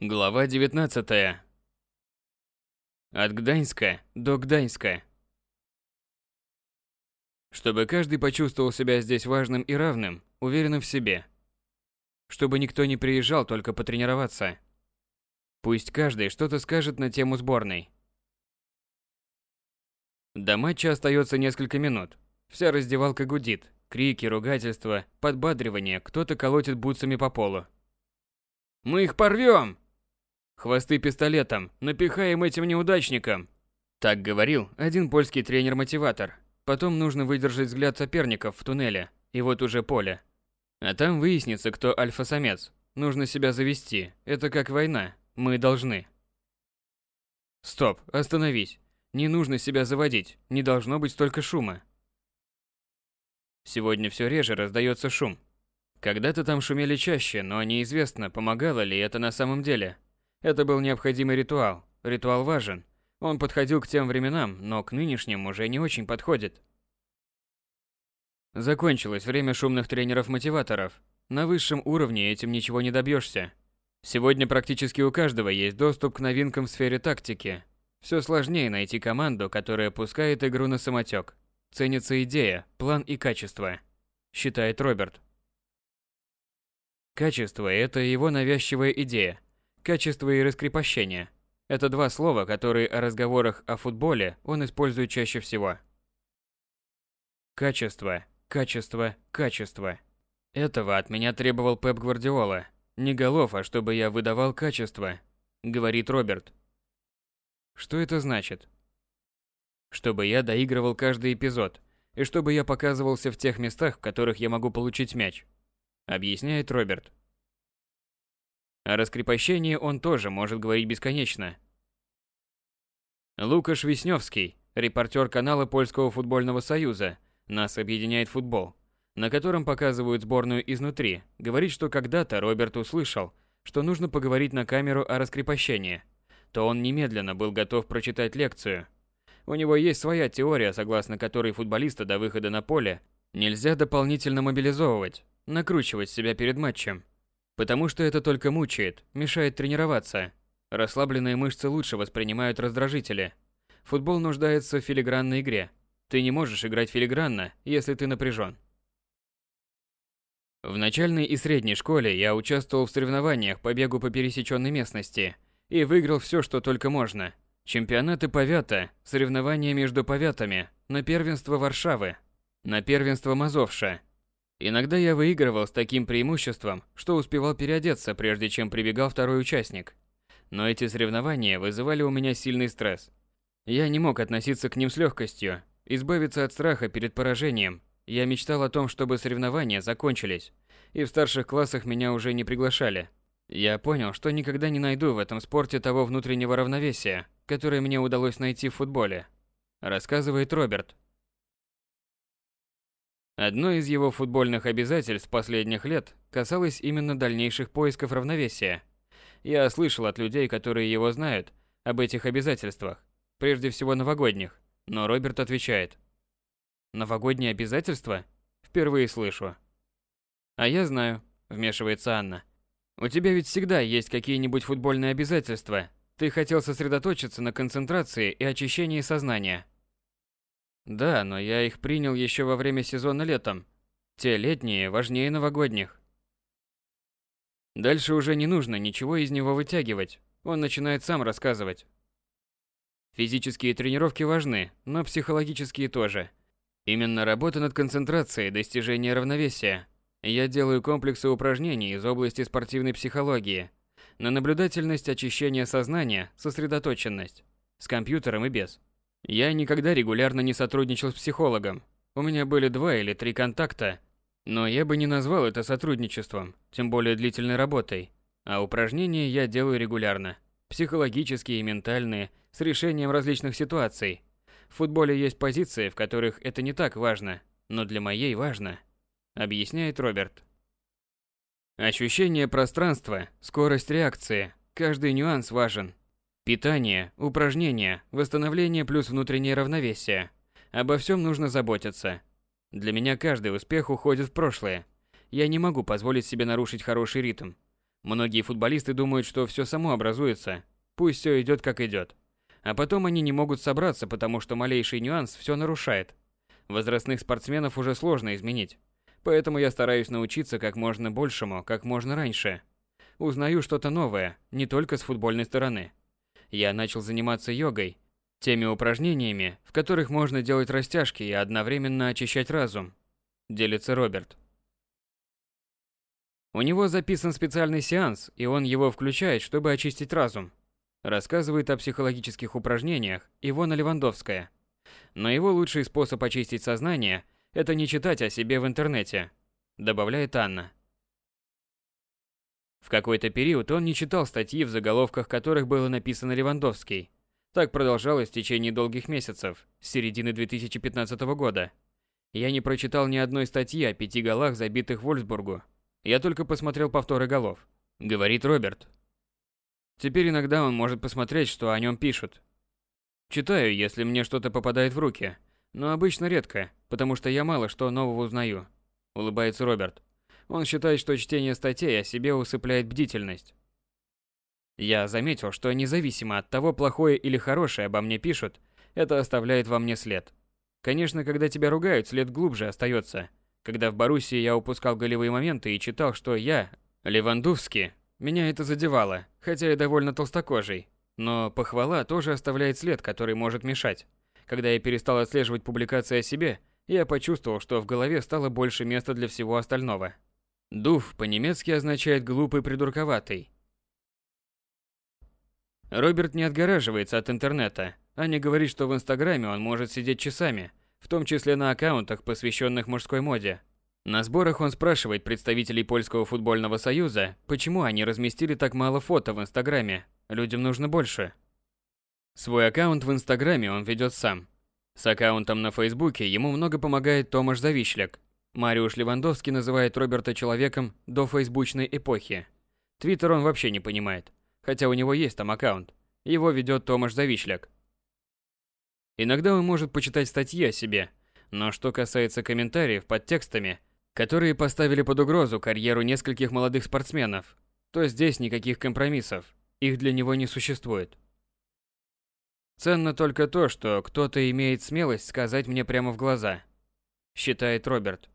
Глава 19. От Гданьска до Гданьска. Чтобы каждый почувствовал себя здесь важным и равным, уверенным в себе. Чтобы никто не приезжал только потренироваться. Пусть каждый что-то скажет на тему сборной. До матча остается несколько минут. Вся раздевалка гудит. Крики, ругательства, подбадривание, кто-то колотит бутсами по полу. «Мы их порвем!» Хвосты пистолетом, напихаем этим неудачникам. Так говорил один польский тренер-мотиватор. Потом нужно выдержать взгляд соперников в туннеле, и вот уже поле. А там выяснится, кто альфа-самец. Нужно себя завести. Это как война. Мы должны. Стоп, остановись. Не нужно себя заводить. Не должно быть столько шума. Сегодня все реже раздается шум. Когда-то там шумели чаще, но неизвестно, помогало ли это на самом деле. Это был необходимый ритуал. Ритуал важен. Он подходил к тем временам, но к нынешним уже не очень подходит. Закончилось время шумных тренеров-мотиваторов. На высшем уровне этим ничего не добьешься. Сегодня практически у каждого есть доступ к новинкам в сфере тактики. Все сложнее найти команду, которая пускает игру на самотек. Ценится идея, план и качество, считает Роберт. Качество – это его навязчивая идея, Качество и раскрепощение – это два слова, которые о разговорах о футболе он использует чаще всего. Качество, качество, качество. Этого от меня требовал Пеп Гвардиола. Не голов, а чтобы я выдавал качество, говорит Роберт. Что это значит? Чтобы я доигрывал каждый эпизод, и чтобы я показывался в тех местах, в которых я могу получить мяч, объясняет Роберт. О раскрепощении он тоже может говорить бесконечно. Лукаш Весневский, репортер канала Польского футбольного союза «Нас объединяет футбол», на котором показывают сборную изнутри, говорит, что когда-то Роберт услышал, что нужно поговорить на камеру о раскрепощении, то он немедленно был готов прочитать лекцию. У него есть своя теория, согласно которой футболиста до выхода на поле нельзя дополнительно мобилизовывать, накручивать себя перед матчем – Потому что это только мучает, мешает тренироваться. Расслабленные мышцы лучше воспринимают раздражители. Футбол нуждается в филигранной игре. Ты не можешь играть филигранно, если ты напряжен. В начальной и средней школе я участвовал в соревнованиях по бегу по пересеченной местности и выиграл все, что только можно. Чемпионаты повята, соревнования между повятами, на первенство Варшавы, на первенство Мазовша – Иногда я выигрывал с таким преимуществом, что успевал переодеться, прежде чем прибегал второй участник. Но эти соревнования вызывали у меня сильный стресс. Я не мог относиться к ним с легкостью, избавиться от страха перед поражением. Я мечтал о том, чтобы соревнования закончились, и в старших классах меня уже не приглашали. Я понял, что никогда не найду в этом спорте того внутреннего равновесия, которое мне удалось найти в футболе, рассказывает Роберт. Одно из его футбольных обязательств последних лет касалось именно дальнейших поисков равновесия. Я слышал от людей, которые его знают, об этих обязательствах, прежде всего новогодних, но Роберт отвечает. «Новогодние обязательства? Впервые слышу». «А я знаю», – вмешивается Анна. «У тебя ведь всегда есть какие-нибудь футбольные обязательства. Ты хотел сосредоточиться на концентрации и очищении сознания». Да, но я их принял еще во время сезона летом. Те летние важнее новогодних. Дальше уже не нужно ничего из него вытягивать. Он начинает сам рассказывать. Физические тренировки важны, но психологические тоже. Именно работа над концентрацией, достижение равновесия. Я делаю комплексы упражнений из области спортивной психологии. На наблюдательность, очищение сознания, сосредоточенность. С компьютером и без. Я никогда регулярно не сотрудничал с психологом. У меня были два или три контакта, но я бы не назвал это сотрудничеством, тем более длительной работой. А упражнения я делаю регулярно. Психологические и ментальные, с решением различных ситуаций. В футболе есть позиции, в которых это не так важно, но для моей важно, объясняет Роберт. Ощущение пространства, скорость реакции, каждый нюанс важен. Питание, упражнения, восстановление плюс внутреннее равновесие. Обо всем нужно заботиться. Для меня каждый успех уходит в прошлое. Я не могу позволить себе нарушить хороший ритм. Многие футболисты думают, что все само образуется, пусть все идет как идет. А потом они не могут собраться, потому что малейший нюанс все нарушает. Возрастных спортсменов уже сложно изменить. Поэтому я стараюсь научиться как можно большему, как можно раньше. Узнаю что-то новое, не только с футбольной стороны. Я начал заниматься йогой, теми упражнениями, в которых можно делать растяжки и одновременно очищать разум. Делится Роберт. У него записан специальный сеанс, и он его включает, чтобы очистить разум. Рассказывает о психологических упражнениях Ивона Левандовская. Но его лучший способ очистить сознание – это не читать о себе в интернете, добавляет Анна. В какой-то период он не читал статьи, в заголовках которых было написано Левандовский. Так продолжалось в течение долгих месяцев, с середины 2015 года. Я не прочитал ни одной статьи о пяти голах, забитых Вольсбургу. Я только посмотрел повторы голов, говорит Роберт. Теперь иногда он может посмотреть, что о нем пишут. Читаю, если мне что-то попадает в руки, но обычно редко, потому что я мало что нового узнаю. Улыбается Роберт. Он считает, что чтение статей о себе усыпляет бдительность. Я заметил, что независимо от того, плохое или хорошее обо мне пишут, это оставляет во мне след. Конечно, когда тебя ругают, след глубже остается – когда в Боруссии я упускал голевые моменты и читал, что я, Левандовский, меня это задевало, хотя и довольно толстокожий. Но похвала тоже оставляет след, который может мешать. Когда я перестал отслеживать публикации о себе, я почувствовал, что в голове стало больше места для всего остального. Дуф по-немецки означает «глупый придурковатый». Роберт не отгораживается от интернета. Аня говорит, что в Инстаграме он может сидеть часами – в том числе на аккаунтах, посвященных мужской моде. На сборах он спрашивает представителей Польского футбольного союза, почему они разместили так мало фото в Инстаграме. Людям нужно больше. Свой аккаунт в Инстаграме он ведет сам. С аккаунтом на Фейсбуке ему много помогает Томаш Завишляк. Мариуш Левандовский называет Роберта человеком до фейсбучной эпохи. Твиттер он вообще не понимает, хотя у него есть там аккаунт. Его ведет Томаш Завишляк. Иногда он может почитать статьи о себе, но что касается комментариев под текстами, которые поставили под угрозу карьеру нескольких молодых спортсменов, то здесь никаких компромиссов, их для него не существует. Ценно только то, что кто-то имеет смелость сказать мне прямо в глаза, считает Роберт.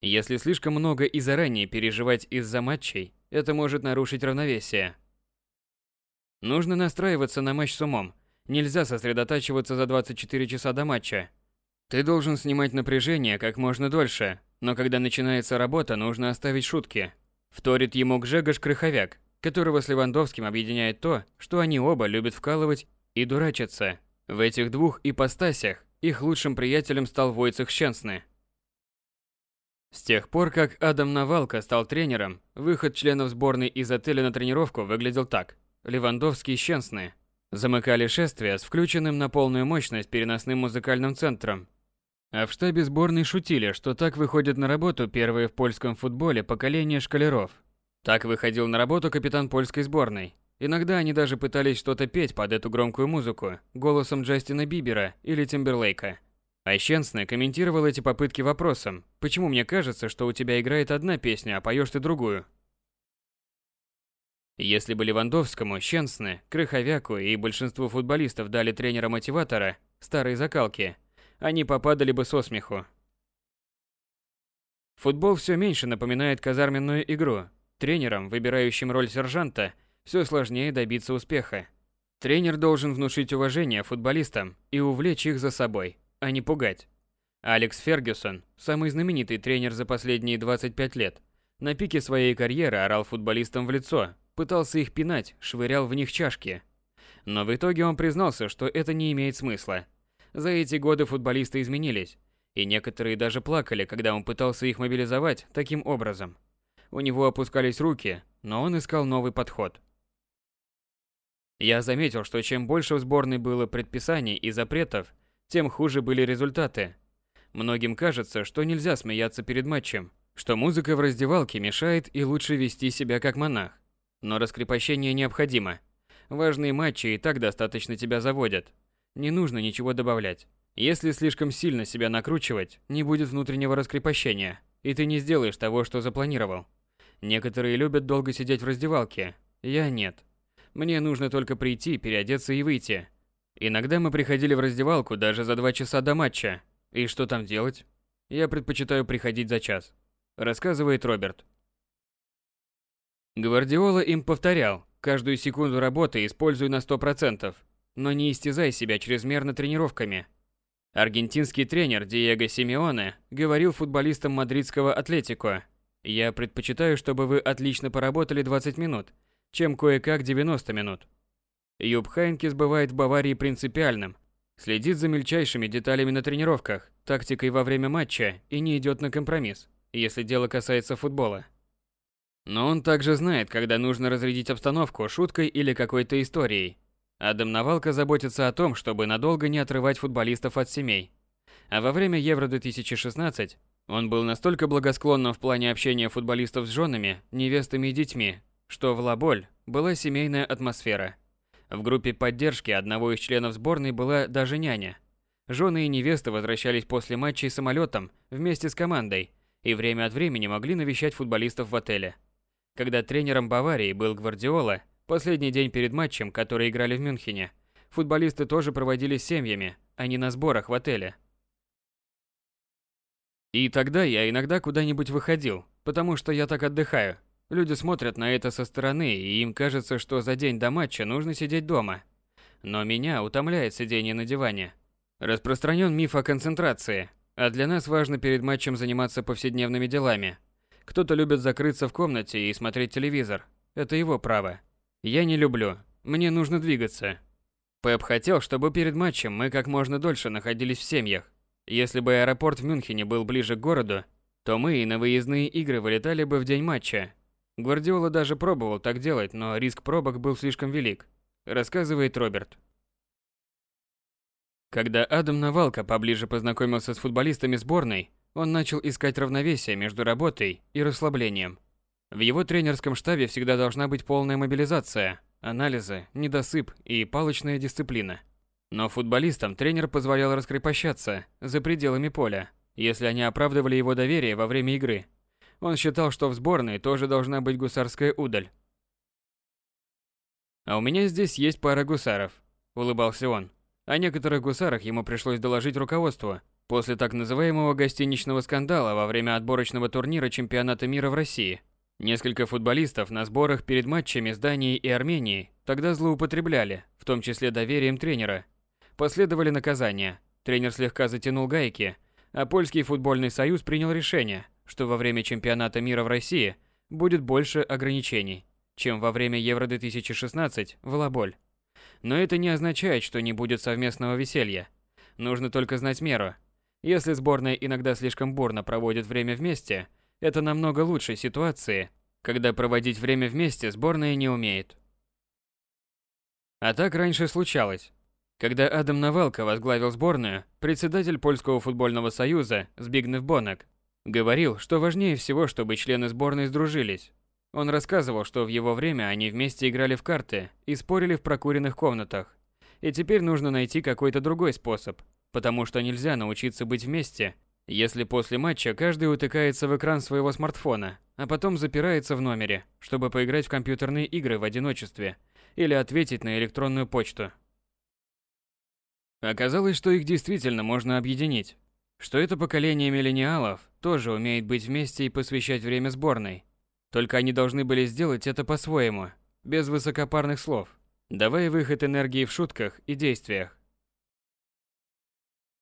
Если слишком много и заранее переживать из-за матчей, это может нарушить равновесие. Нужно настраиваться на матч с умом. Нельзя сосредотачиваться за 24 часа до матча. Ты должен снимать напряжение как можно дольше, но когда начинается работа, нужно оставить шутки. Вторит ему Гжегош Крыховяк, которого с Левандовским объединяет то, что они оба любят вкалывать и дурачиться. В этих двух ипостасях их лучшим приятелем стал Войцех Щенсны. С тех пор, как Адам Навалка стал тренером, выход членов сборной из отеля на тренировку выглядел так – Левандовский и Щенсны замыкали шествие с включенным на полную мощность переносным музыкальным центром. А в штабе сборной шутили, что так выходит на работу первые в польском футболе поколение шкалеров. Так выходил на работу капитан польской сборной. Иногда они даже пытались что-то петь под эту громкую музыку голосом Джастина Бибера или Тимберлейка. А Щенсны комментировал эти попытки вопросом, почему мне кажется, что у тебя играет одна песня, а поешь ты другую. Если бы Левандовскому, Щенсне, Крыховяку и большинству футболистов дали тренера-мотиватора, старой закалки, они попадали бы со смеху. Футбол все меньше напоминает казарменную игру. Тренерам, выбирающим роль сержанта, все сложнее добиться успеха. Тренер должен внушить уважение футболистам и увлечь их за собой, а не пугать. Алекс Фергюсон, самый знаменитый тренер за последние 25 лет, на пике своей карьеры орал футболистам в лицо, пытался их пинать, швырял в них чашки. Но в итоге он признался, что это не имеет смысла. За эти годы футболисты изменились, и некоторые даже плакали, когда он пытался их мобилизовать таким образом. У него опускались руки, но он искал новый подход. Я заметил, что чем больше в сборной было предписаний и запретов, тем хуже были результаты. Многим кажется, что нельзя смеяться перед матчем, что музыка в раздевалке мешает и лучше вести себя как монах. Но раскрепощение необходимо. Важные матчи и так достаточно тебя заводят. Не нужно ничего добавлять. Если слишком сильно себя накручивать, не будет внутреннего раскрепощения, и ты не сделаешь того, что запланировал. Некоторые любят долго сидеть в раздевалке, я нет. Мне нужно только прийти, переодеться и выйти. Иногда мы приходили в раздевалку даже за два часа до матча. И что там делать? Я предпочитаю приходить за час. Рассказывает Роберт. Гвардиола им повторял, каждую секунду работы используй на 100%, но не истязай себя чрезмерно тренировками. Аргентинский тренер Диего Симеоне говорил футболистам мадридского Атлетико, «Я предпочитаю, чтобы вы отлично поработали 20 минут, чем кое-как 90 минут». Юб Хайнкес бывает в Баварии принципиальным, следит за мельчайшими деталями на тренировках, тактикой во время матча и не идет на компромисс, если дело касается футбола. Но он также знает, когда нужно разрядить обстановку шуткой или какой-то историей. Адам Навалка заботится о том, чтобы надолго не отрывать футболистов от семей. А во время Евро-2016 он был настолько благосклонным в плане общения футболистов с женами, невестами и детьми, что в Лаболь была семейная атмосфера. В группе поддержки одного из членов сборной была даже няня. Жены и невесты возвращались после матчей самолетом вместе с командой и время от времени могли навещать футболистов в отеле. Когда тренером Баварии был Гвардиола, последний день перед матчем, который играли в Мюнхене, футболисты тоже проводили с семьями, а не на сборах в отеле. И тогда я иногда куда-нибудь выходил, потому что я так отдыхаю. Люди смотрят на это со стороны, и им кажется, что за день до матча нужно сидеть дома. Но меня утомляет сидение на диване. Распространен миф о концентрации, а для нас важно перед матчем заниматься повседневными делами, кто-то любит закрыться в комнате и смотреть телевизор. Это его право. Я не люблю. Мне нужно двигаться. Пеп хотел, чтобы перед матчем мы как можно дольше находились в семьях. Если бы аэропорт в Мюнхене был ближе к городу, то мы и на выездные игры вылетали бы в день матча. Гвардиола даже пробовал так делать, но риск пробок был слишком велик, рассказывает Роберт. Когда Адам Навалка поближе познакомился с футболистами сборной, он начал искать равновесие между работой и расслаблением. В его тренерском штабе всегда должна быть полная мобилизация, анализы, недосып и палочная дисциплина. Но футболистам тренер позволял раскрепощаться за пределами поля, если они оправдывали его доверие во время игры. Он считал, что в сборной тоже должна быть гусарская удаль. «А у меня здесь есть пара гусаров», – улыбался он. О некоторых гусарах ему пришлось доложить руководству, После так называемого гостиничного скандала во время отборочного турнира чемпионата мира в России, несколько футболистов на сборах перед матчами с Данией и Арменией тогда злоупотребляли, в том числе доверием тренера. Последовали наказания. Тренер слегка затянул гайки, а Польский футбольный союз принял решение, что во время чемпионата мира в России будет больше ограничений, чем во время Евро-2016 в Лаболь. Но это не означает, что не будет совместного веселья. Нужно только знать меру – если сборная иногда слишком бурно проводит время вместе, это намного лучше ситуации, когда проводить время вместе сборная не умеет. А так раньше случалось. Когда Адам Навалка возглавил сборную, председатель Польского футбольного союза Збигнев Бонок говорил, что важнее всего, чтобы члены сборной сдружились. Он рассказывал, что в его время они вместе играли в карты и спорили в прокуренных комнатах. И теперь нужно найти какой-то другой способ, потому что нельзя научиться быть вместе, если после матча каждый утыкается в экран своего смартфона, а потом запирается в номере, чтобы поиграть в компьютерные игры в одиночестве или ответить на электронную почту. Оказалось, что их действительно можно объединить, что это поколение миллениалов тоже умеет быть вместе и посвящать время сборной. Только они должны были сделать это по-своему, без высокопарных слов, давая выход энергии в шутках и действиях.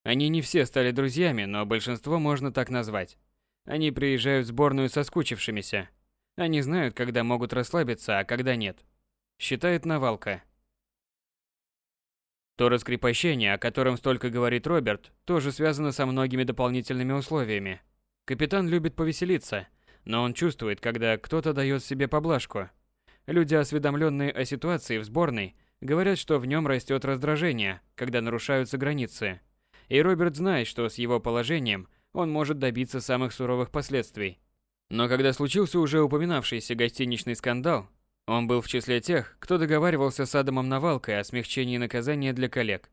Они не все стали друзьями, но большинство можно так назвать. Они приезжают в сборную соскучившимися. Они знают, когда могут расслабиться, а когда нет. Считает Навалка. То раскрепощение, о котором столько говорит Роберт, тоже связано со многими дополнительными условиями. Капитан любит повеселиться, но он чувствует, когда кто-то дает себе поблажку. Люди, осведомленные о ситуации в сборной, говорят, что в нем растет раздражение, когда нарушаются границы. И Роберт знает, что с его положением он может добиться самых суровых последствий. Но когда случился уже упоминавшийся гостиничный скандал, он был в числе тех, кто договаривался с Адамом Навалкой о смягчении наказания для коллег.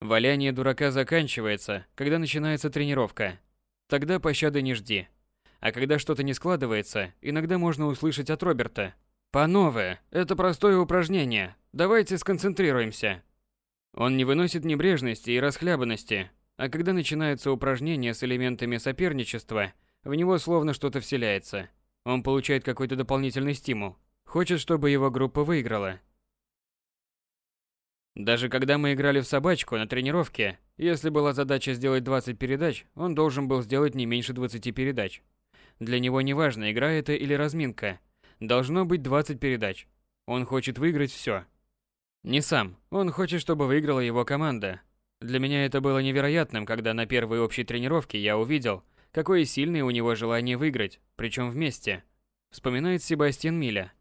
Валяние дурака заканчивается, когда начинается тренировка. Тогда пощады не жди. А когда что-то не складывается, иногда можно услышать от Роберта. «По новое, это простое упражнение, давайте сконцентрируемся». Он не выносит небрежности и расхлябанности, а когда начинается упражнение с элементами соперничества, в него словно что-то вселяется. Он получает какой-то дополнительный стимул. Хочет, чтобы его группа выиграла. Даже когда мы играли в собачку на тренировке, если была задача сделать 20 передач, он должен был сделать не меньше 20 передач. Для него не важно, игра это или разминка. Должно быть 20 передач. Он хочет выиграть все. Не сам. Он хочет, чтобы выиграла его команда. Для меня это было невероятным, когда на первой общей тренировке я увидел, какое сильное у него желание выиграть, причем вместе. Вспоминает Себастьян Миля.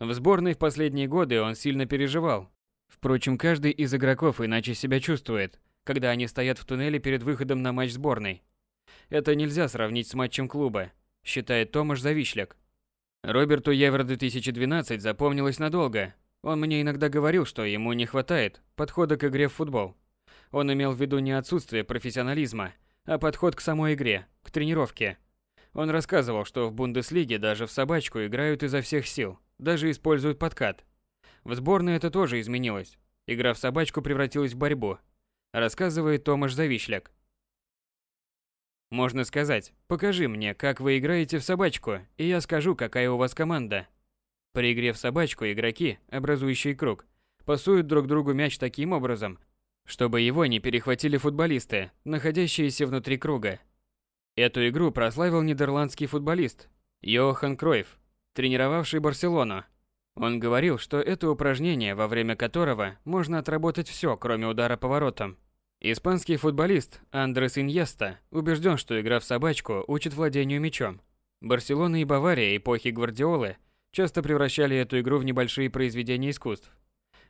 В сборной в последние годы он сильно переживал. Впрочем, каждый из игроков иначе себя чувствует, когда они стоят в туннеле перед выходом на матч сборной. Это нельзя сравнить с матчем клуба, считает Томаш Завишляк. Роберту Евро-2012 запомнилось надолго. Он мне иногда говорил, что ему не хватает подхода к игре в футбол. Он имел в виду не отсутствие профессионализма, а подход к самой игре, к тренировке. Он рассказывал, что в Бундеслиге даже в собачку играют изо всех сил, даже используют подкат. В сборной это тоже изменилось. Игра в собачку превратилась в борьбу, рассказывает Томаш Завишляк. Можно сказать, покажи мне, как вы играете в собачку, и я скажу, какая у вас команда. При игре в собачку игроки, образующие круг, пасуют друг другу мяч таким образом, чтобы его не перехватили футболисты, находящиеся внутри круга. Эту игру прославил нидерландский футболист Йохан Кройф, тренировавший Барселону. Он говорил, что это упражнение, во время которого можно отработать все, кроме удара поворотом. Испанский футболист Андрес Иньеста убежден, что игра в собачку учит владению мячом. Барселона и Бавария эпохи Гвардиолы часто превращали эту игру в небольшие произведения искусств.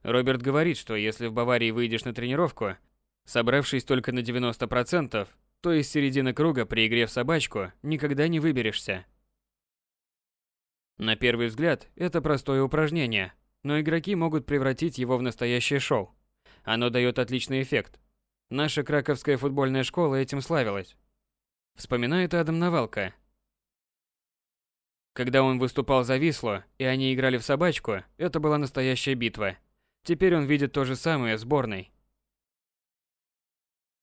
Роберт говорит, что если в Баварии выйдешь на тренировку, собравшись только на 90%, то из середины круга при игре в собачку никогда не выберешься. На первый взгляд, это простое упражнение, но игроки могут превратить его в настоящее шоу. Оно дает отличный эффект. Наша краковская футбольная школа этим славилась. Вспоминает Адам Навалка. Когда он выступал за Вислу, и они играли в собачку, это была настоящая битва. Теперь он видит то же самое в сборной.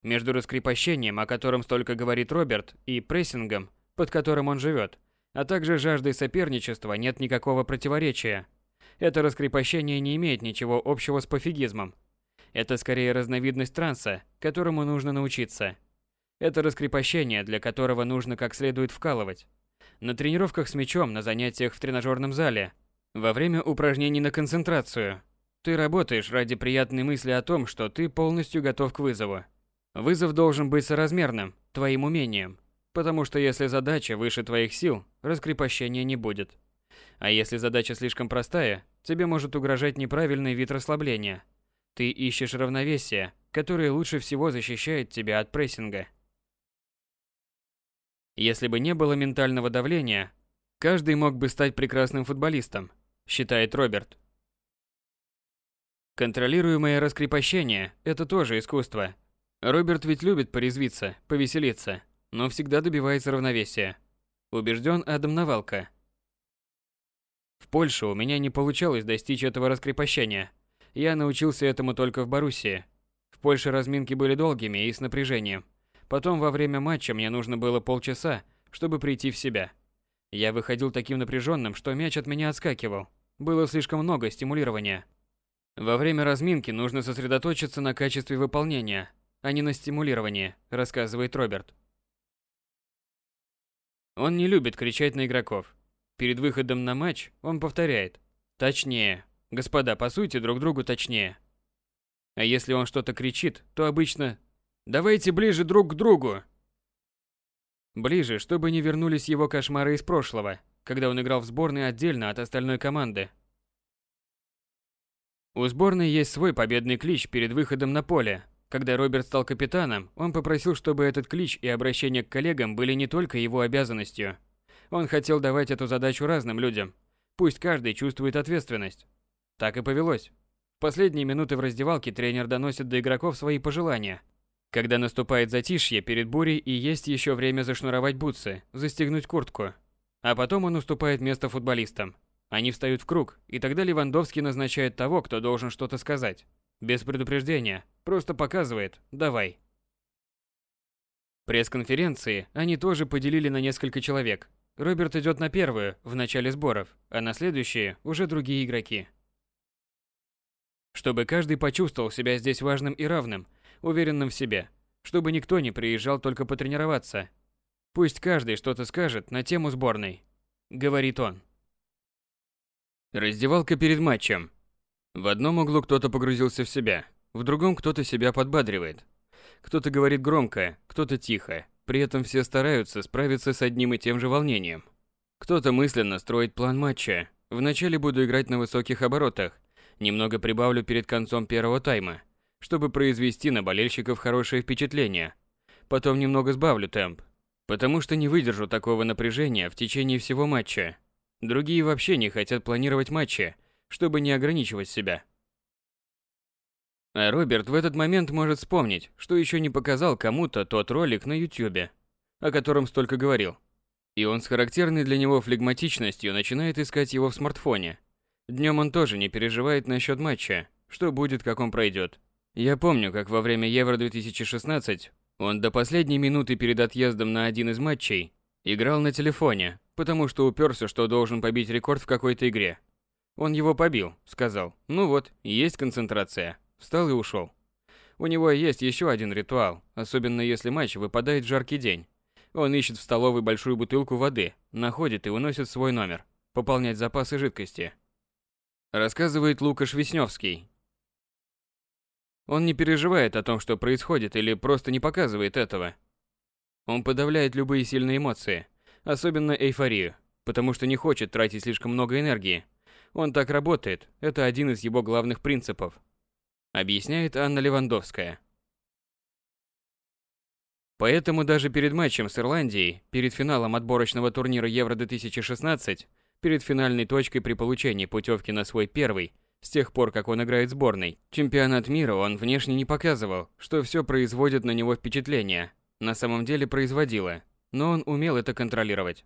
Между раскрепощением, о котором столько говорит Роберт, и прессингом, под которым он живет – а также жаждой соперничества нет никакого противоречия. Это раскрепощение не имеет ничего общего с пофигизмом. Это скорее разновидность транса, которому нужно научиться. Это раскрепощение, для которого нужно как следует вкалывать. На тренировках с мячом, на занятиях в тренажерном зале, во время упражнений на концентрацию. Ты работаешь ради приятной мысли о том, что ты полностью готов к вызову. Вызов должен быть соразмерным твоим умением, Потому что если задача выше твоих сил, раскрепощения не будет. А если задача слишком простая, тебе может угрожать неправильный вид расслабления. Ты ищешь равновесие, которое лучше всего защищает тебя от прессинга. Если бы не было ментального давления, каждый мог бы стать прекрасным футболистом, считает Роберт. Контролируемое раскрепощение – это тоже искусство. Роберт ведь любит порезвиться, повеселиться – но всегда добивается равновесия. Убежден Адам Навалка. В Польше у меня не получалось достичь этого раскрепощения. Я научился этому только в Боруссии. В Польше разминки были долгими и с напряжением. Потом во время матча мне нужно было полчаса, чтобы прийти в себя. Я выходил таким напряженным, что мяч от меня отскакивал. Было слишком много стимулирования. Во время разминки нужно сосредоточиться на качестве выполнения, а не на стимулировании, рассказывает Роберт. Он не любит кричать на игроков. Перед выходом на матч он повторяет «Точнее». Господа, пасуйте друг другу точнее. А если он что-то кричит, то обычно «Давайте ближе друг к другу!» Ближе, чтобы не вернулись его кошмары из прошлого, когда он играл в сборной отдельно от остальной команды. У сборной есть свой победный клич перед выходом на поле, когда Роберт стал капитаном, он попросил, чтобы этот клич и обращение к коллегам были не только его обязанностью. Он хотел давать эту задачу разным людям. Пусть каждый чувствует ответственность. Так и повелось. В последние минуты в раздевалке тренер доносит до игроков свои пожелания. Когда наступает затишье перед бурей и есть еще время зашнуровать бутсы, застегнуть куртку. А потом он уступает место футболистам. Они встают в круг, и тогда Левандовский назначает того, кто должен что-то сказать. Без предупреждения, просто показывает «давай». Пресс-конференции они тоже поделили на несколько человек. Роберт идет на первую, в начале сборов, а на следующие уже другие игроки. Чтобы каждый почувствовал себя здесь важным и равным, уверенным в себе. Чтобы никто не приезжал только потренироваться. Пусть каждый что-то скажет на тему сборной. Говорит он. Раздевалка перед матчем. В одном углу кто-то погрузился в себя, в другом кто-то себя подбадривает. Кто-то говорит громко, кто-то тихо, при этом все стараются справиться с одним и тем же волнением. Кто-то мысленно строит план матча. Вначале буду играть на высоких оборотах, немного прибавлю перед концом первого тайма, чтобы произвести на болельщиков хорошее впечатление. Потом немного сбавлю темп, потому что не выдержу такого напряжения в течение всего матча. Другие вообще не хотят планировать матчи, чтобы не ограничивать себя. А Роберт в этот момент может вспомнить, что еще не показал кому-то тот ролик на Ютубе, о котором столько говорил. И он с характерной для него флегматичностью начинает искать его в смартфоне. Днем он тоже не переживает насчет матча, что будет, как он пройдет. Я помню, как во время Евро-2016 он до последней минуты перед отъездом на один из матчей играл на телефоне, потому что уперся, что должен побить рекорд в какой-то игре. Он его побил, сказал, ну вот, есть концентрация. Встал и ушел. У него есть еще один ритуал, особенно если матч выпадает в жаркий день. Он ищет в столовой большую бутылку воды, находит и уносит свой номер, пополнять запасы жидкости. Рассказывает Лукаш Весневский. Он не переживает о том, что происходит, или просто не показывает этого. Он подавляет любые сильные эмоции, особенно эйфорию, потому что не хочет тратить слишком много энергии. Он так работает, это один из его главных принципов. Объясняет Анна Левандовская. Поэтому даже перед матчем с Ирландией, перед финалом отборочного турнира Евро-2016, перед финальной точкой при получении путевки на свой первый, с тех пор, как он играет в сборной, чемпионат мира он внешне не показывал, что все производит на него впечатление. На самом деле производило, но он умел это контролировать.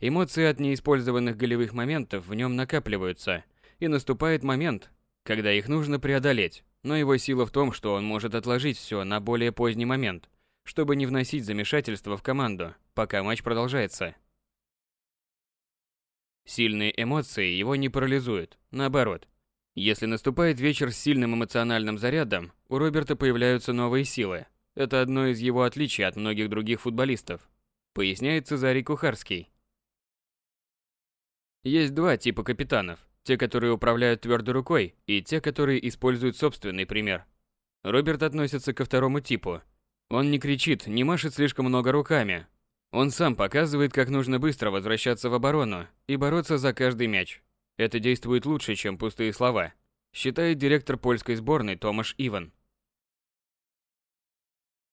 Эмоции от неиспользованных голевых моментов в нем накапливаются, и наступает момент, когда их нужно преодолеть. Но его сила в том, что он может отложить все на более поздний момент, чтобы не вносить замешательства в команду, пока матч продолжается. Сильные эмоции его не парализуют, наоборот. Если наступает вечер с сильным эмоциональным зарядом, у Роберта появляются новые силы. Это одно из его отличий от многих других футболистов поясняет Цезарий Кухарский. Есть два типа капитанов. Те, которые управляют твердой рукой, и те, которые используют собственный пример. Роберт относится ко второму типу. Он не кричит, не машет слишком много руками. Он сам показывает, как нужно быстро возвращаться в оборону и бороться за каждый мяч. Это действует лучше, чем пустые слова, считает директор польской сборной Томаш Иван.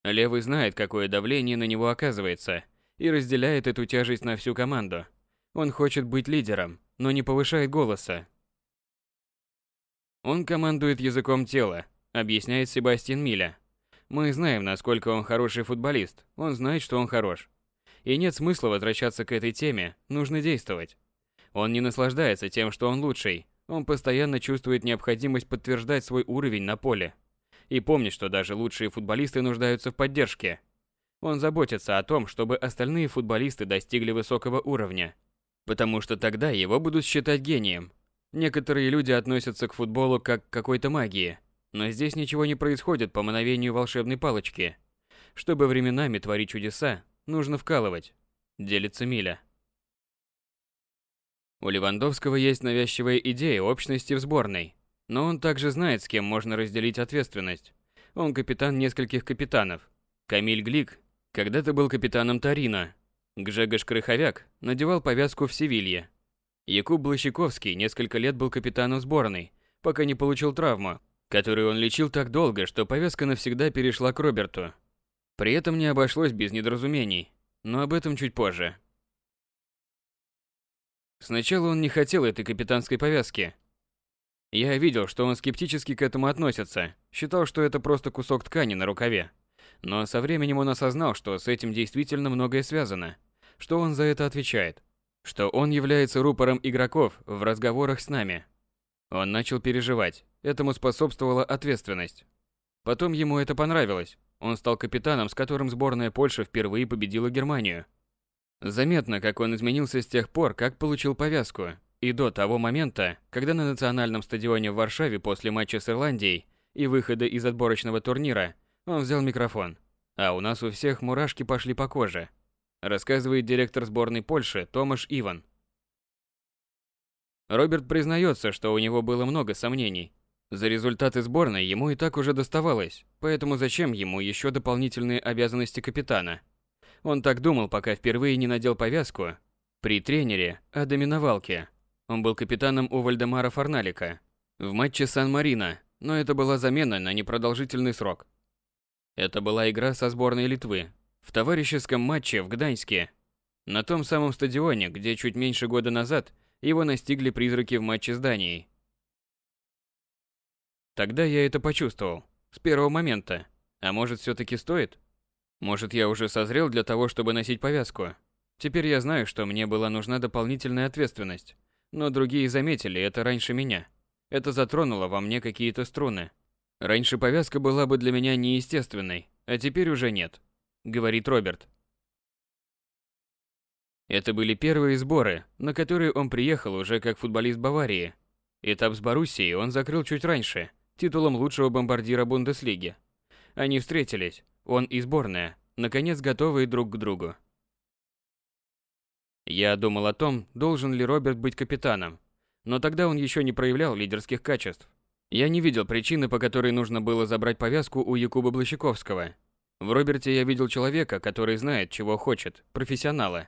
Левый знает, какое давление на него оказывается, и разделяет эту тяжесть на всю команду. Он хочет быть лидером, но не повышает голоса. Он командует языком тела, объясняет Себастьян Миля. Мы знаем, насколько он хороший футболист. Он знает, что он хорош. И нет смысла возвращаться к этой теме, нужно действовать. Он не наслаждается тем, что он лучший. Он постоянно чувствует необходимость подтверждать свой уровень на поле. И помнит, что даже лучшие футболисты нуждаются в поддержке – он заботится о том, чтобы остальные футболисты достигли высокого уровня, потому что тогда его будут считать гением. Некоторые люди относятся к футболу как к какой-то магии, но здесь ничего не происходит по мановению волшебной палочки. Чтобы временами творить чудеса, нужно вкалывать. Делится Миля. У Левандовского есть навязчивая идея общности в сборной, но он также знает, с кем можно разделить ответственность. Он капитан нескольких капитанов. Камиль Глик когда-то был капитаном Тарина. Гжегош Крыховяк надевал повязку в Севилье. Якуб Блащиковский несколько лет был капитаном сборной, пока не получил травму, которую он лечил так долго, что повязка навсегда перешла к Роберту. При этом не обошлось без недоразумений, но об этом чуть позже. Сначала он не хотел этой капитанской повязки. Я видел, что он скептически к этому относится, считал, что это просто кусок ткани на рукаве. Но со временем он осознал, что с этим действительно многое связано, что он за это отвечает, что он является рупором игроков в разговорах с нами. Он начал переживать, этому способствовала ответственность. Потом ему это понравилось, он стал капитаном, с которым сборная Польши впервые победила Германию. Заметно, как он изменился с тех пор, как получил повязку, и до того момента, когда на национальном стадионе в Варшаве после матча с Ирландией и выхода из отборочного турнира он взял микрофон. А у нас у всех мурашки пошли по коже. Рассказывает директор сборной Польши Томаш Иван. Роберт признается, что у него было много сомнений. За результаты сборной ему и так уже доставалось, поэтому зачем ему еще дополнительные обязанности капитана? Он так думал, пока впервые не надел повязку при тренере Адаме Навалке. Он был капитаном у Вальдемара Фарналика в матче Сан-Марино, но это была замена на непродолжительный срок. Это была игра со сборной Литвы в товарищеском матче в Гданьске, на том самом стадионе, где чуть меньше года назад его настигли призраки в матче с Данией. Тогда я это почувствовал, с первого момента. А может, все таки стоит? Может, я уже созрел для того, чтобы носить повязку? Теперь я знаю, что мне была нужна дополнительная ответственность. Но другие заметили это раньше меня. Это затронуло во мне какие-то струны. Раньше повязка была бы для меня неестественной, а теперь уже нет, говорит Роберт. Это были первые сборы, на которые он приехал уже как футболист Баварии. Этап с Боруссией он закрыл чуть раньше, титулом лучшего бомбардира Бундеслиги. Они встретились, он и сборная, наконец готовые друг к другу. Я думал о том, должен ли Роберт быть капитаном, но тогда он еще не проявлял лидерских качеств. Я не видел причины, по которой нужно было забрать повязку у Якуба Блащиковского. В Роберте я видел человека, который знает, чего хочет, профессионала.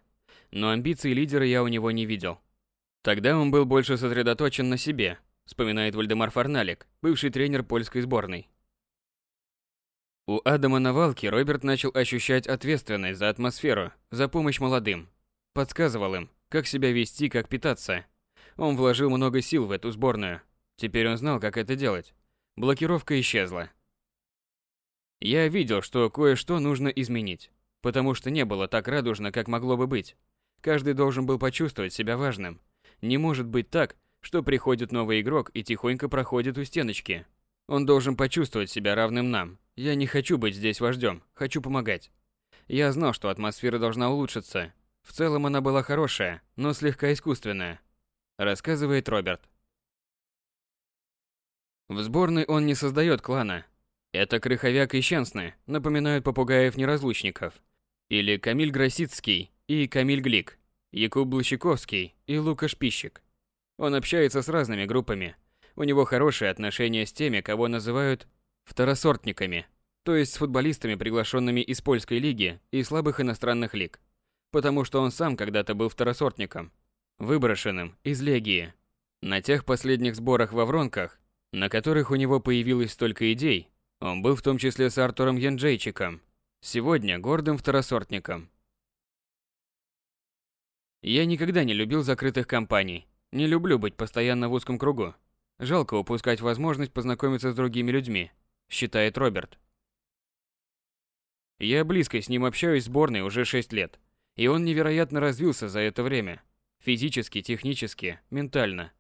Но амбиций лидера я у него не видел. Тогда он был больше сосредоточен на себе, вспоминает Вальдемар Фарналик, бывший тренер польской сборной. У Адама Навалки Роберт начал ощущать ответственность за атмосферу, за помощь молодым. Подсказывал им, как себя вести, как питаться. Он вложил много сил в эту сборную. Теперь он знал, как это делать. Блокировка исчезла. Я видел, что кое-что нужно изменить, потому что не было так радужно, как могло бы быть. Каждый должен был почувствовать себя важным. Не может быть так, что приходит новый игрок и тихонько проходит у стеночки. Он должен почувствовать себя равным нам. Я не хочу быть здесь вождем, хочу помогать. Я знал, что атмосфера должна улучшиться. В целом она была хорошая, но слегка искусственная рассказывает Роберт. В сборной он не создает клана. Это Крыховяк и Щенсны напоминают попугаев-неразлучников. Или Камиль Гросицкий и Камиль Глик, Якуб Блащиковский и Лукаш Пищик. Он общается с разными группами. У него хорошие отношения с теми, кого называют второсортниками, то есть с футболистами, приглашенными из польской лиги и слабых иностранных лиг. Потому что он сам когда-то был второсортником – выброшенным из Легии. На тех последних сборах во Вронках, на которых у него появилось столько идей, он был в том числе с Артуром Янджейчиком, сегодня гордым второсортником. Я никогда не любил закрытых компаний, не люблю быть постоянно в узком кругу. Жалко упускать возможность познакомиться с другими людьми, считает Роберт. Я близко с ним общаюсь в сборной уже 6 лет, и он невероятно развился за это время. Физически, технически, ментально.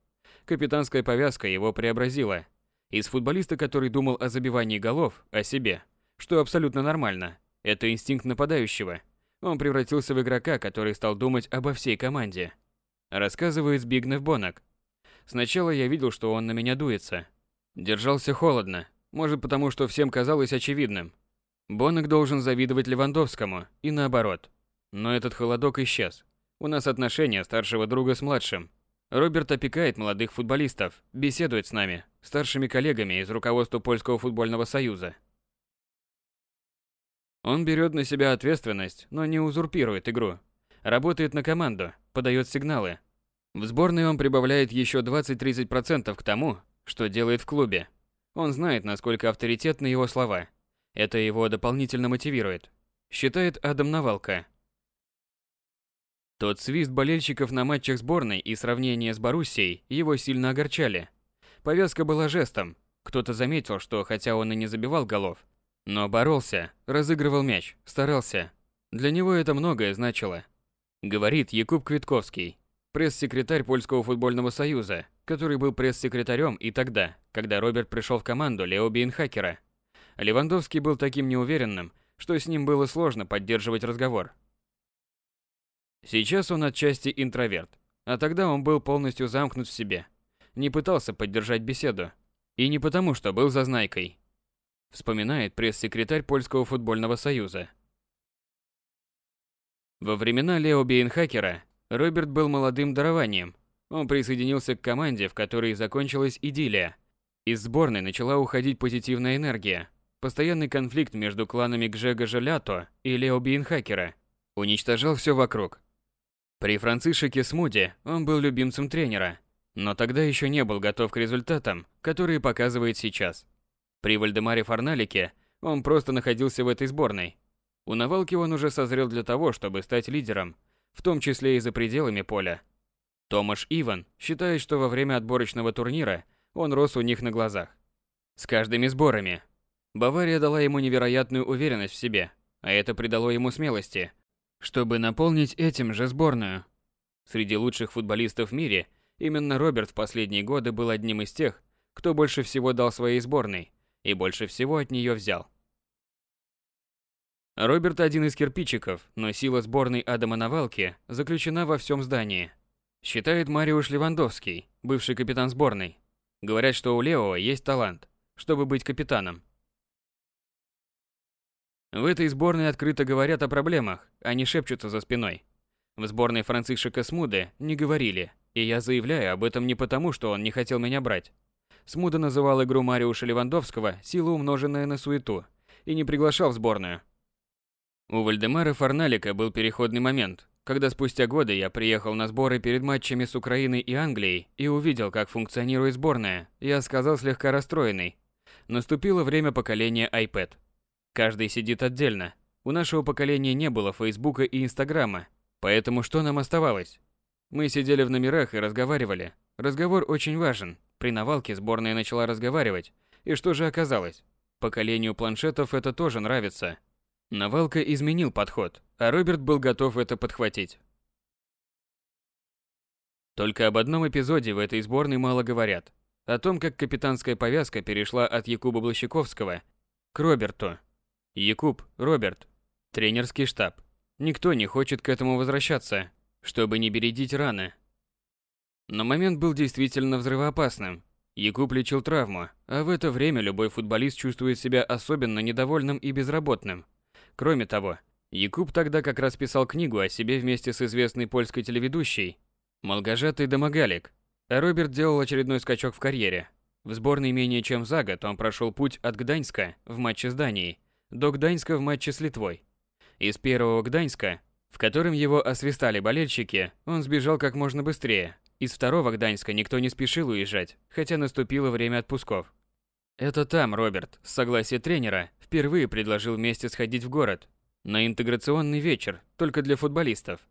Капитанская повязка его преобразила. Из футболиста, который думал о забивании голов, о себе, что абсолютно нормально, это инстинкт нападающего, он превратился в игрока, который стал думать обо всей команде. Рассказывает Збигнев Бонок. Сначала я видел, что он на меня дуется. Держался холодно, может потому, что всем казалось очевидным. Бонок должен завидовать Левандовскому, и наоборот. Но этот холодок исчез. У нас отношения старшего друга с младшим. Роберт опекает молодых футболистов, беседует с нами, старшими коллегами из руководства Польского футбольного союза. Он берет на себя ответственность, но не узурпирует игру. Работает на команду, подает сигналы. В сборной он прибавляет еще 20-30% к тому, что делает в клубе. Он знает, насколько авторитетны его слова. Это его дополнительно мотивирует. Считает Адам Навалка, тот свист болельщиков на матчах сборной и сравнение с Боруссией его сильно огорчали. Повязка была жестом. Кто-то заметил, что хотя он и не забивал голов, Но боролся, разыгрывал мяч, старался. Для него это многое значило. Говорит Якуб Квитковский, пресс-секретарь Польского футбольного союза, который был пресс-секретарем и тогда, когда Роберт пришел в команду Лео Бейнхакера. Левандовский был таким неуверенным, что с ним было сложно поддерживать разговор. Сейчас он отчасти интроверт, а тогда он был полностью замкнут в себе. Не пытался поддержать беседу. И не потому, что был зазнайкой. Вспоминает пресс-секретарь Польского футбольного союза. Во времена Лео Бейнхакера Роберт был молодым дарованием. Он присоединился к команде, в которой закончилась идиллия. Из сборной начала уходить позитивная энергия. Постоянный конфликт между кланами Гжега Желято и Лео Бейнхакера уничтожал все вокруг. При Францишеке Смуде он был любимцем тренера, но тогда еще не был готов к результатам, которые показывает сейчас. При Вальдемаре Фарналике он просто находился в этой сборной. У Навалки он уже созрел для того, чтобы стать лидером, в том числе и за пределами поля. Томаш Иван считает, что во время отборочного турнира он рос у них на глазах. С каждыми сборами. Бавария дала ему невероятную уверенность в себе, а это придало ему смелости, чтобы наполнить этим же сборную. Среди лучших футболистов в мире именно Роберт в последние годы был одним из тех, кто больше всего дал своей сборной и больше всего от нее взял. Роберт один из кирпичиков, но сила сборной Адама Навалки заключена во всем здании. Считает Мариуш Левандовский, бывший капитан сборной. Говорят, что у Лео есть талант, чтобы быть капитаном. В этой сборной открыто говорят о проблемах, а не шепчутся за спиной. В сборной Францишека Смуды не говорили, и я заявляю об этом не потому, что он не хотел меня брать. Смуда называл игру Мариуша Левандовского сила умноженная на суету и не приглашал в сборную. У Вальдемара Фарналика был переходный момент, когда спустя годы я приехал на сборы перед матчами с Украиной и Англией и увидел, как функционирует сборная, я сказал слегка расстроенный. Наступило время поколения iPad. Каждый сидит отдельно. У нашего поколения не было Фейсбука и Инстаграма, поэтому что нам оставалось? Мы сидели в номерах и разговаривали. Разговор очень важен. При навалке сборная начала разговаривать. И что же оказалось? Поколению планшетов это тоже нравится. Навалка изменил подход, а Роберт был готов это подхватить. Только об одном эпизоде в этой сборной мало говорят. О том, как капитанская повязка перешла от Якуба Блащиковского к Роберту. Якуб, Роберт. Тренерский штаб. Никто не хочет к этому возвращаться, чтобы не бередить раны. Но момент был действительно взрывоопасным. Якуб лечил травму, а в это время любой футболист чувствует себя особенно недовольным и безработным. Кроме того, Якуб тогда как раз писал книгу о себе вместе с известной польской телеведущей Малгажатой Домогалик, а Роберт делал очередной скачок в карьере. В сборной менее чем за год он прошел путь от Гданьска в матче с Данией до Гданьска в матче с Литвой. Из первого Гданьска, в котором его освистали болельщики, он сбежал как можно быстрее. Из второго Гданьска никто не спешил уезжать, хотя наступило время отпусков. Это там Роберт, с согласия тренера, впервые предложил вместе сходить в город на интеграционный вечер только для футболистов.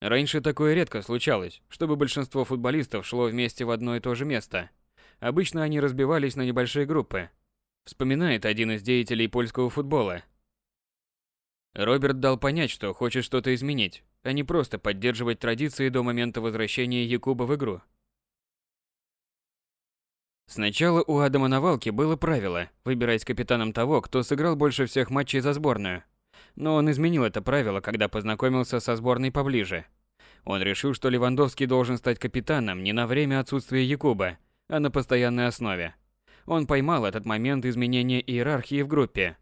Раньше такое редко случалось, чтобы большинство футболистов шло вместе в одно и то же место. Обычно они разбивались на небольшие группы, Вспоминает один из деятелей польского футбола. Роберт дал понять, что хочет что-то изменить, а не просто поддерживать традиции до момента возвращения Якуба в игру. Сначала у Адама Навалки было правило выбирать капитаном того, кто сыграл больше всех матчей за сборную. Но он изменил это правило, когда познакомился со сборной поближе. Он решил, что Левандовский должен стать капитаном не на время отсутствия Якуба, а на постоянной основе. Он поймал этот момент изменения иерархии в группе.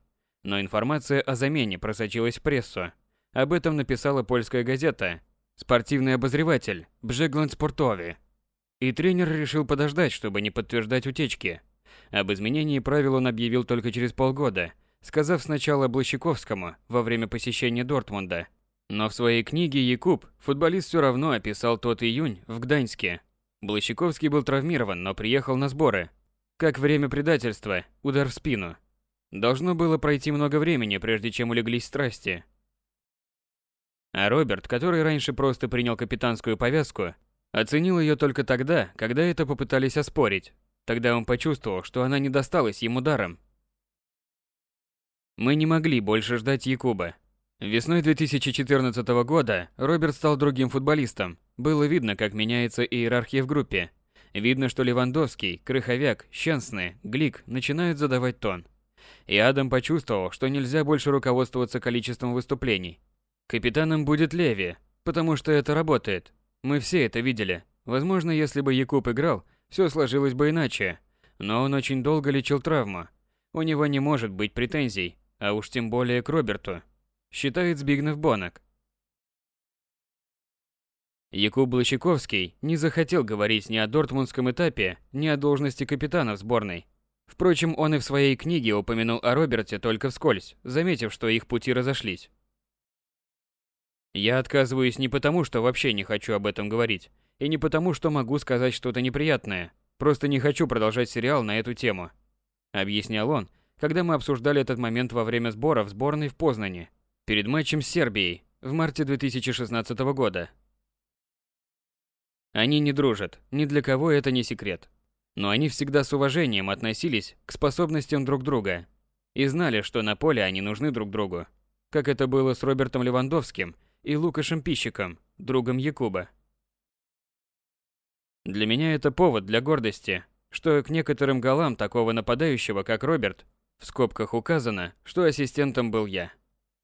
Но информация о замене просочилась в прессу. Об этом написала польская газета «Спортивный обозреватель» Бжегланд Спортови. И тренер решил подождать, чтобы не подтверждать утечки. Об изменении правил он объявил только через полгода, сказав сначала Блащиковскому во время посещения Дортмунда. Но в своей книге «Якуб» футболист все равно описал тот июнь в Гданьске. Блащиковский был травмирован, но приехал на сборы, как время предательства, удар в спину. Должно было пройти много времени, прежде чем улеглись страсти. А Роберт, который раньше просто принял капитанскую повязку, оценил ее только тогда, когда это попытались оспорить. Тогда он почувствовал, что она не досталась ему даром. Мы не могли больше ждать Якуба. Весной 2014 года Роберт стал другим футболистом. Было видно, как меняется иерархия в группе. Видно, что Левандовский, Крыховяк, Щенсны, Глик начинают задавать тон. И Адам почувствовал, что нельзя больше руководствоваться количеством выступлений. Капитаном будет Леви, потому что это работает. Мы все это видели. Возможно, если бы Якуб играл, все сложилось бы иначе. Но он очень долго лечил травму. У него не может быть претензий, а уж тем более к Роберту, считает Збигнев Бонок. Якуб Блащиковский не захотел говорить ни о дортмундском этапе, ни о должности капитана в сборной. Впрочем, он и в своей книге упомянул о Роберте только вскользь, заметив, что их пути разошлись. Я отказываюсь не потому, что вообще не хочу об этом говорить, и не потому, что могу сказать что-то неприятное, просто не хочу продолжать сериал на эту тему. Объяснял он, когда мы обсуждали этот момент во время сбора в сборной в Познане, перед матчем с Сербией в марте 2016 года. Они не дружат, ни для кого это не секрет. Но они всегда с уважением относились к способностям друг друга и знали, что на поле они нужны друг другу, как это было с Робертом Левандовским и Лукашем Пищиком, другом Якуба. Для меня это повод для гордости, что к некоторым голам такого нападающего, как Роберт, в скобках указано, что ассистентом был я,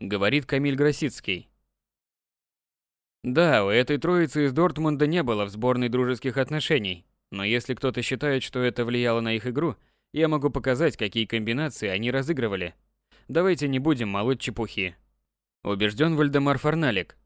говорит Камиль Гросицкий. Да, у этой троицы из Дортмунда не было в сборной дружеских отношений, но если кто-то считает, что это влияло на их игру, я могу показать, какие комбинации они разыгрывали. Давайте не будем молоть чепухи. Убежден Вальдемар Фарналик.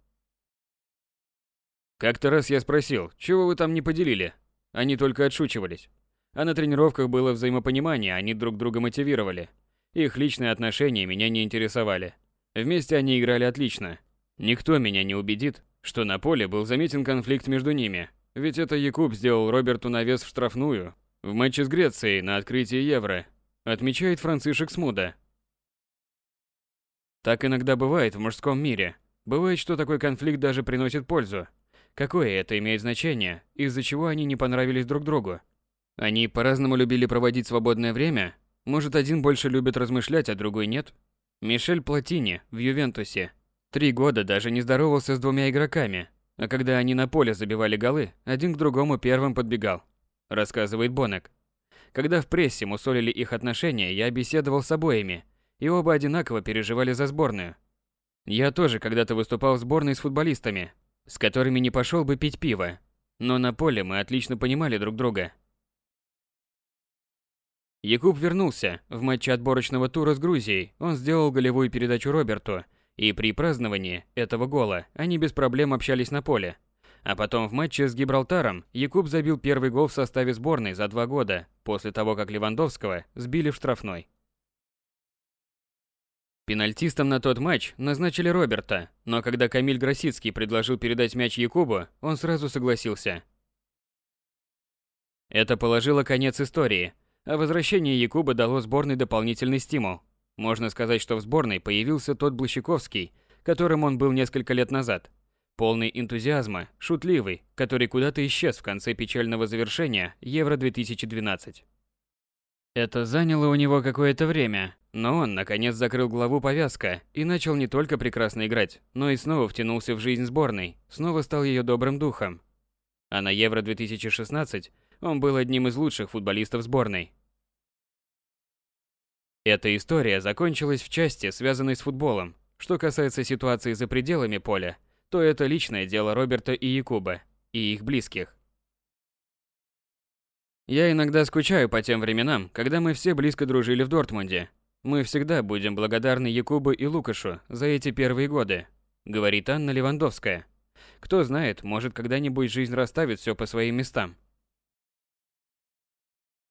Как-то раз я спросил, чего вы там не поделили? Они только отшучивались. А на тренировках было взаимопонимание, они друг друга мотивировали. Их личные отношения меня не интересовали. Вместе они играли отлично. Никто меня не убедит, что на поле был заметен конфликт между ними. Ведь это Якуб сделал Роберту навес в штрафную в матче с Грецией на открытии Евро, отмечает Францишек Смуда. Так иногда бывает в мужском мире. Бывает, что такой конфликт даже приносит пользу. Какое это имеет значение, из-за чего они не понравились друг другу? Они по-разному любили проводить свободное время? Может, один больше любит размышлять, а другой нет? Мишель Платини в Ювентусе три года даже не здоровался с двумя игроками, а когда они на поле забивали голы, один к другому первым подбегал, рассказывает Бонек. Когда в прессе мусолили их отношения, я беседовал с обоими – и оба одинаково переживали за сборную. Я тоже когда-то выступал в сборной с футболистами, с которыми не пошел бы пить пиво, но на поле мы отлично понимали друг друга. Якуб вернулся. В матче отборочного тура с Грузией он сделал голевую передачу Роберту, и при праздновании этого гола они без проблем общались на поле. А потом в матче с Гибралтаром Якуб забил первый гол в составе сборной за два года, после того, как Левандовского сбили в штрафной. Пенальтистом на тот матч назначили Роберта, но когда Камиль Гросицкий предложил передать мяч Якубу, он сразу согласился. Это положило конец истории, а возвращение Якуба дало сборной дополнительный стимул. Можно сказать, что в сборной появился тот Блащиковский, которым он был несколько лет назад. Полный энтузиазма, шутливый, который куда-то исчез в конце печального завершения Евро-2012. Это заняло у него какое-то время, но он, наконец, закрыл главу повязка и начал не только прекрасно играть, но и снова втянулся в жизнь сборной, снова стал ее добрым духом. А на Евро-2016 он был одним из лучших футболистов сборной. Эта история закончилась в части, связанной с футболом. Что касается ситуации за пределами поля, то это личное дело Роберта и Якуба, и их близких. Я иногда скучаю по тем временам, когда мы все близко дружили в Дортмунде. Мы всегда будем благодарны Якубу и Лукашу за эти первые годы, говорит Анна Левандовская. Кто знает, может когда-нибудь жизнь расставит все по своим местам.